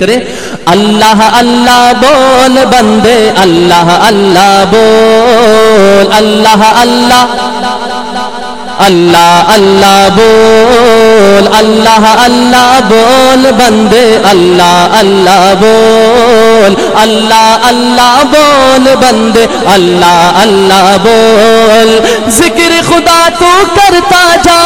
کرے؟ اللہ اللہ بول بندے اللہ اللہ بول اللہ اللہ اللہ اللہ بول اللہ اللہ بول بندے اللہ اللہ بول اللہ اللہ بول بندے اللہ اللہ بول ذکر خدا تو کرتا جا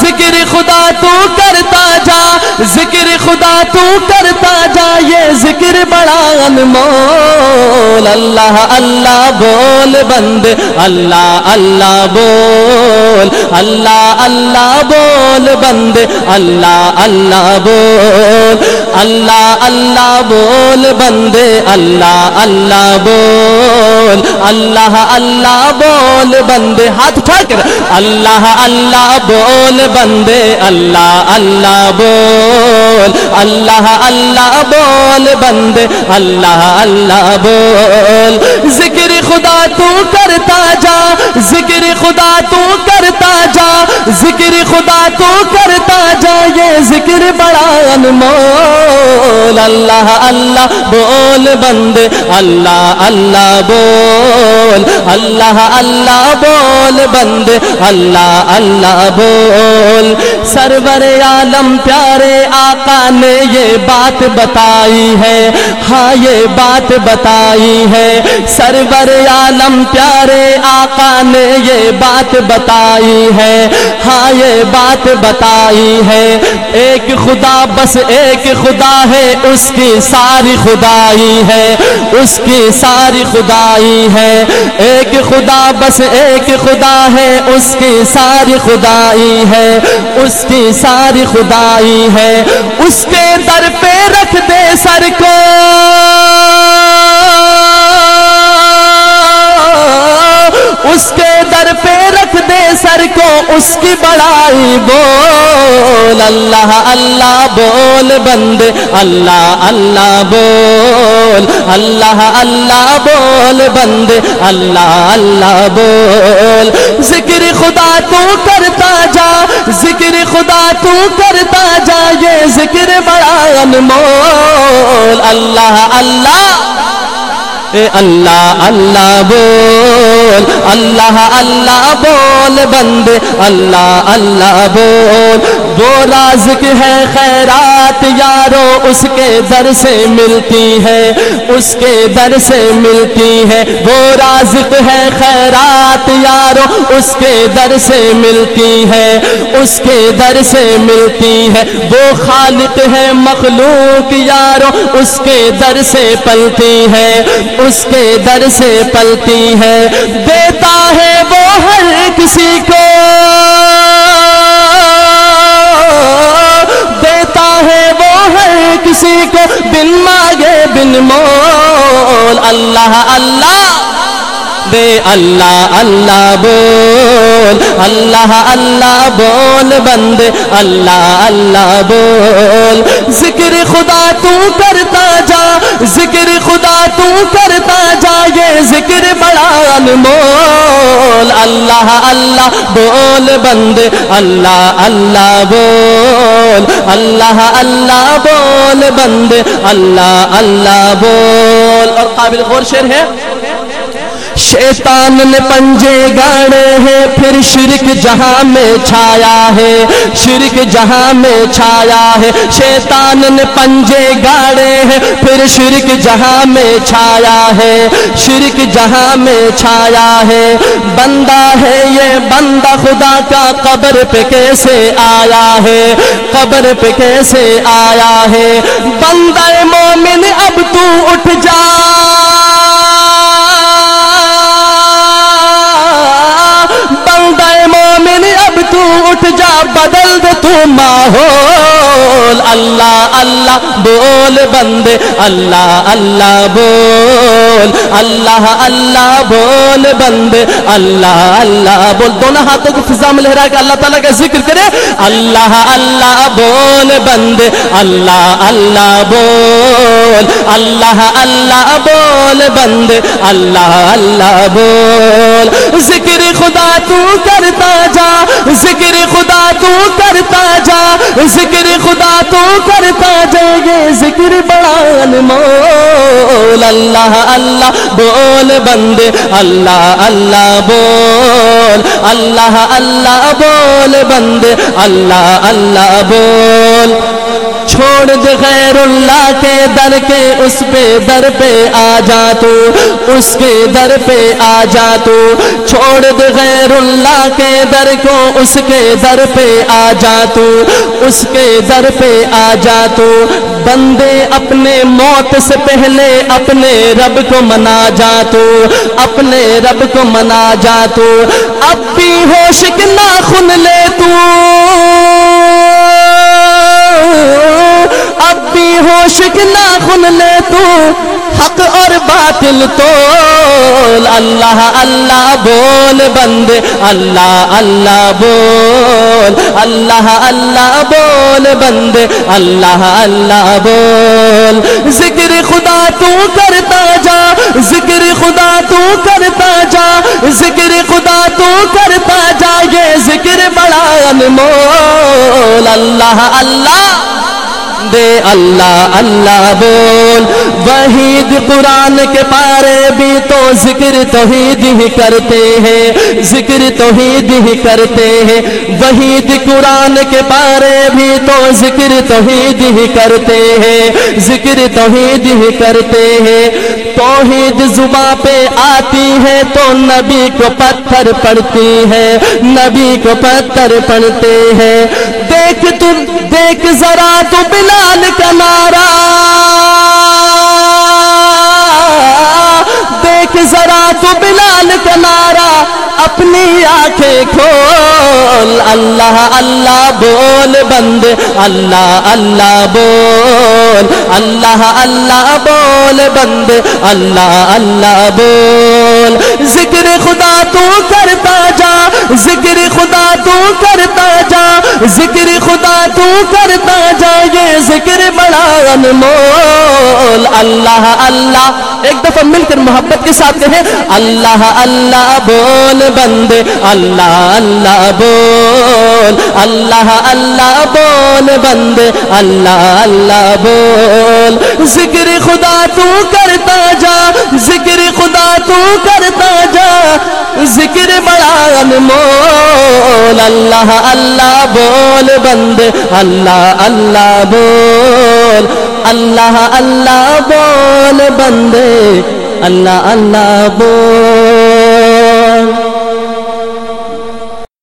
ذکر خدا تو کرتا جا ذکر خدا تو کرتا جا یہ ذکر بڑا انمول اللہ اللہ بول بند اللہ اللہ بول اللہ اللہ بول بندے، اللہ اللہ بول. اللہ اللہ بول بندے، اللہ اللہ بول. اللہ اللہ بول بندے، ہاتھ اٹھا کر. اللہ اللہ بول بندے، اللہ اللہ بول. اللہ اللہ بول، بندے، اللہ اللہ بول۔ ذکر خدا تو کرتا جا، ذکر خدا تو کرتا جا، ذکر خدا تو کرتا جا، یہ ذکر بڑا انمول۔ اللہ اللہ بول بندے، اللہ اللہ بول، اللہ اللہ بول بندے، اللہ اللہ بول۔ سرور عالم پیارے آقا نے یہ بات بتائی ہے ہاں یہ بات بتائی ہے۔ سرور عالم پیارے آقا نے یہ بات بتائی ہے ہاں یہ بات بتائی ہے۔ ایک خدا، بس ایک خدا ہے، اس کی ساری خدائی ہے، اس کی ساری خدائی ہے۔ ایک خدا بس ایک خدا ہے، اس کی ساری خدائی ہے۔ اس کی ساری خدائی ہے۔ اس کے در پہ رکھ دے سر کو۔ اس کے در پہ رکھ دے سر کو اس کی بڑائی، بول اللہ اللہ بول بند، اللہ اللہ بول، اللہ اللہ بول بند، اللہ اللہ بول۔ ذکر خدا تو کرتا جا، ذکر خدا تو کرتا جا، یہ ذکر بڑا انمول۔ اللہ اللہ اللہ اللہ بول، اللہ اللہ بول بند اللہ اللہ بول۔ وہ رازق ہے خیرات یارو، اس کے در سے ملتی ہے، اس کے در سے ملتی ہے۔ وہ رازق ہے خیرات یارو، اس کے در سے ملتی ہے، اس کے در سے ملتی ہے۔ وہ خالق ہے مخلوق یارو، اس کے در سے پلتی ہے۔ اس کے در سے پلتی ہے، دیتا ہے وہ ہر کسی کو۔ دیتا ہے وہ ہر کسی کو، بن مانگے بن مول۔ اللہ اللہ، دے اللہ اللہ بول۔ اللہ اللہ بول بند اللہ اللہ بول۔ ذکر خدا تو کرتا جا، ذکر خدا تو کرتا انمول اللہ اللہ، بول بند اللہ اللہ بول، اللہ اللہ بول بند اللہ اللہ بول۔ اور قابل غور شعر ہے؟ شیطان نے پنجے گاڑے ہیں، پھر شرک جہاں میں چھایا ہے، شرک جہاں میں چھایا ہے۔ شیطان نے پنجے گاڑے ہیں، پھر شرک جہاں میں چھایا ہے۔ شرک جہاں میں چھایا ہے۔ بندہ ہے یہ بندہ، خدا کا قبر پہ کیسے آیا ہے؟ قبر پہ کیسے آیا ہے؟ بندہ مومن، اب تو اٹھ جا۔ بدل دے تو ماحول اللہ اللہ بول بندے اللہ اللہ بول بول اللہ اللہ بول بند اللہ اللہ بول دونوں ہاتھوں کو فضا میں لہرا کے اللہ تعالیٰ کا ذکر کرے اللہ اللہ بول بند اللہ اللہ بول اللہ اللہ بول بند اللہ اللہ بول ذکر خدا تو کرتا جا ذکر خدا تو کرتا ذکر خدا تو کرتا جائے گے، ذکر بڑا مول، اللہ اللہ، بول بند اللہ اللہ، بول، اللہ اللہ، بول بندے، اللہ اللہ، بول۔ چھوڑ دے غیر اللہ کے در کے، اس پہ در پہ آ جا تو، اس کے در پہ آ جا تو۔ چھوڑ دے غیر اللہ کے در کو، اس کے در پہ آ جا تو۔ اس کے در پہ آ جا تو۔ بندے اپنے موت سے پہلے اپنے رب کو منا جا تو۔ اپنے رب کو منا جا تو۔ اب بھی ہوش نہ خن لے تو۔ ایک ناخن لے تو، حق اور باطل تو اللہ اللہ بول بند اللہ اللہ بول۔ اللہ اللہ بول بند اللہ اللہ بول۔ ذکر خدا تو کرتا جا، ذکر خدا تو کرتا جا، ذکر خدا تو کرتا جا، یہ ذکر بڑا انمول۔ اللہ اللہ دے اللہ اللہ بول۔ وحید قرآن کے پارے بھی تو ذکر توحید ہی کرتے ہیں، ذکر توحید ہی کرتے ہیں۔ وحید قرآن کے پارے بھی تو ذکر توحید ہی کرتے ہیں، ذکر توحید ہی کرتے ہیں۔ توحید زباں پہ آتی ہے تو نبی کو پتھر پڑتی ہے، نبی کو پتھر پڑتے ہیں۔ دیکھ ذرا تو بلال کا نارا دیکھ ذرا تو بلال کا نارا اپنی آنکھیں کھول۔ اللہ اللہ بول بند۔ اللہ اللہ بول۔ اللہ اللہ بول بند۔ اللہ اللہ بول۔ ذکر خدا تو کرتا جا۔ ذکر خدا تو کرتا جا۔ ذکر خدا کرتا جائے، ذکر بڑا انمول۔ اللہ اللہ۔ ایک دفعہ مل کر محبت کے ساتھ کہیں، اللہ اللہ بول بندے، اللہ اللہ بول۔ اللہ اللہ بول بندے، اللہ اللہ بول۔ ذکر خدا تو کرتا جا، ذکر خدا تو کرتا جا۔ ذکر بڑا انمول۔ بول، اللہ اللہ بول، بند، اللہ اللہ بول، اللہ اللہ بول بندے اللہ اللہ بول۔